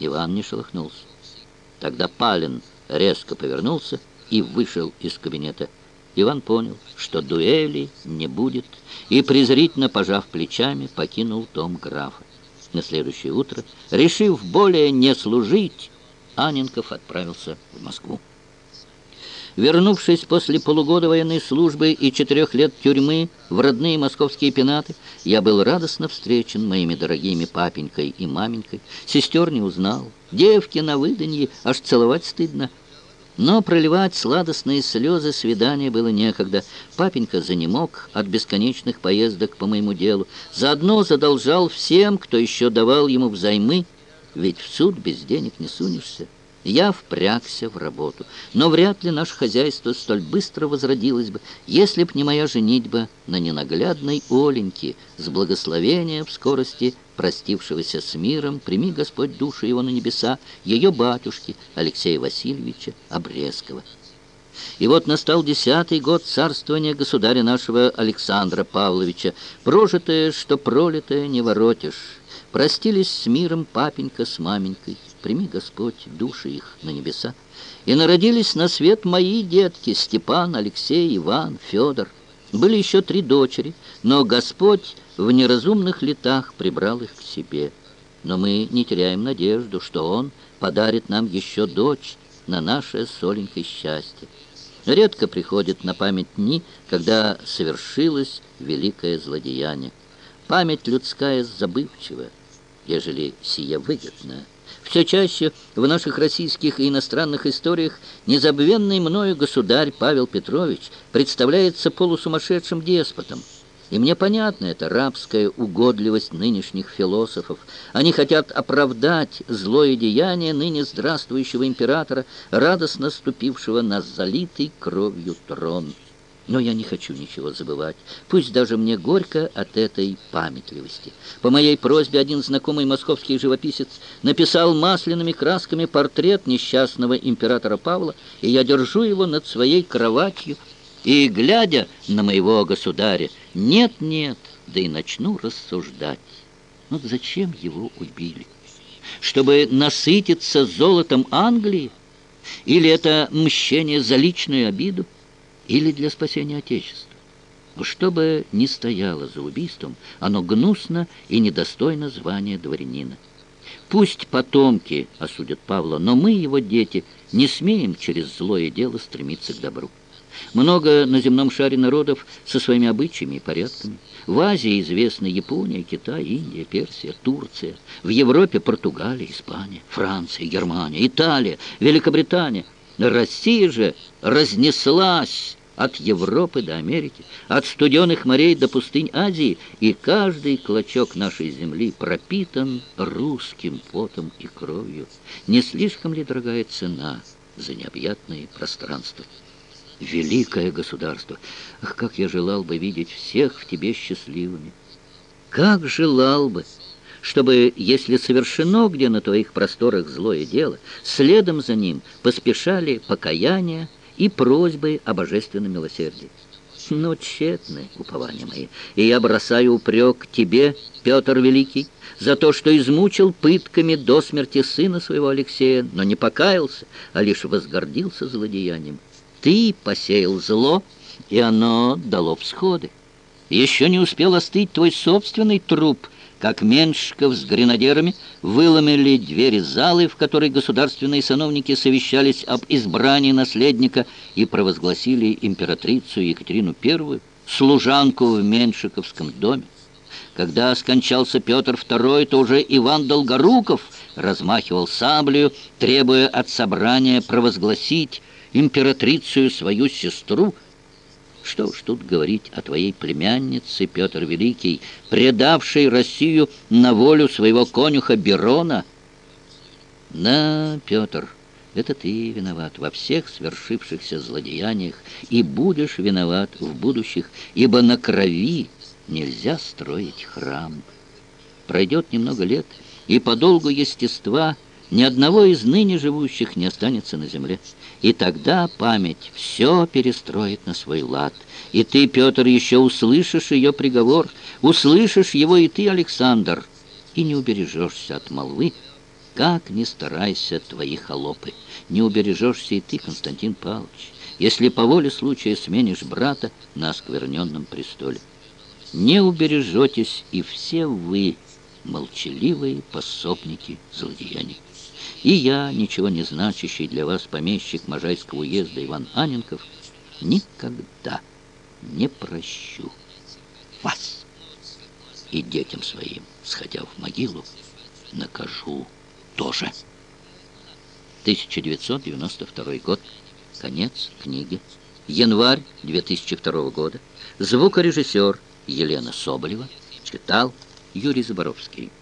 Иван не шелохнулся. Тогда Палин резко повернулся и вышел из кабинета. Иван понял, что дуэли не будет, и, презрительно пожав плечами, покинул дом графа. На следующее утро, решив более не служить, Аненков отправился в Москву. Вернувшись после полугода военной службы и четырех лет тюрьмы в родные московские пенаты, я был радостно встречен моими дорогими папенькой и маменькой. Сестер не узнал. Девки на выданье, аж целовать стыдно. Но проливать сладостные слезы свидания было некогда. Папенька занемог от бесконечных поездок по моему делу. Заодно задолжал всем, кто еще давал ему взаймы, ведь в суд без денег не сунешься. Я впрягся в работу, но вряд ли наше хозяйство столь быстро возродилось бы, если б не моя женитьба на ненаглядной Оленьке с благословения в скорости простившегося с миром, прими Господь душу его на небеса, ее батюшки Алексея Васильевича Обрезкова. И вот настал десятый год царствования государя нашего Александра Павловича, прожитое, что пролитое, не воротишь. Простились с миром папенька с маменькой, прими, Господь, души их на небеса. И народились на свет мои детки, Степан, Алексей, Иван, Федор. Были еще три дочери, но Господь в неразумных летах прибрал их к себе. Но мы не теряем надежду, что Он подарит нам еще дочь на наше соленькое счастье. Редко приходят на память дни, когда совершилось великое злодеяние. Память людская забывчива, ежели сия выгодна. Все чаще в наших российских и иностранных историях незабвенный мною государь Павел Петрович представляется полусумасшедшим деспотом. И мне понятна эта рабская угодливость нынешних философов. Они хотят оправдать злое деяние ныне здравствующего императора, радостно ступившего на залитый кровью трон. Но я не хочу ничего забывать. Пусть даже мне горько от этой памятливости. По моей просьбе один знакомый московский живописец написал масляными красками портрет несчастного императора Павла, и я держу его над своей кроватью, и, глядя на моего государя, нет-нет, да и начну рассуждать. Ну зачем его убили? Чтобы насытиться золотом Англии? Или это мщение за личную обиду? Или для спасения Отечества. Что бы ни стояло за убийством, оно гнусно и недостойно звания дворянина. Пусть потомки осудят Павла, но мы, его дети, не смеем через злое дело стремиться к добру. Много на земном шаре народов со своими обычаями и порядками. В Азии известны Япония, Китай, Индия, Персия, Турция. В Европе Португалия, Испания, Франция, Германия, Италия, Великобритания. Россия же разнеслась от Европы до Америки, от студенных морей до пустынь Азии, и каждый клочок нашей земли пропитан русским потом и кровью. Не слишком ли дорогая цена за необъятные пространства? Великое государство! Ах, как я желал бы видеть всех в тебе счастливыми! Как желал бы! чтобы, если совершено где на твоих просторах злое дело, следом за ним поспешали покаяние, и просьбы о божественном милосердии. Но тщетны упования мои, и я бросаю упрек тебе, Петр Великий, за то, что измучил пытками до смерти сына своего Алексея, но не покаялся, а лишь возгордился злодеянием. Ты посеял зло, и оно дало всходы. Еще не успел остыть твой собственный труп — как Меншиков с гренадерами выломили двери залы, в которой государственные сановники совещались об избрании наследника и провозгласили императрицу Екатерину I, служанку в Меншиковском доме. Когда скончался Петр II, то уже Иван Долгоруков размахивал саблею, требуя от собрания провозгласить императрицу свою сестру – что уж тут говорить о твоей племяннице, Петр Великий, предавшей Россию на волю своего конюха Берона? Да, Петр, это ты виноват во всех свершившихся злодеяниях и будешь виноват в будущих, ибо на крови нельзя строить храм. Пройдет немного лет, и по долгу естества ни одного из ныне живущих не останется на земле. И тогда память все перестроит на свой лад. И ты, Петр, еще услышишь ее приговор, услышишь его и ты, Александр, и не убережешься от молвы, Как ни старайся, твои холопы, не убережешься и ты, Константин Павлович, если по воле случая сменишь брата на оскверненном престоле. Не убережетесь и все вы, молчаливые пособники злодеяний. И я, ничего не значащий для вас помещик Можайского уезда Иван Аненков, никогда не прощу вас. И детям своим, сходя в могилу, накажу тоже. 1992 год. Конец книги. Январь 2002 года. Звукорежиссер Елена Соболева. Читал Юрий Заборовский.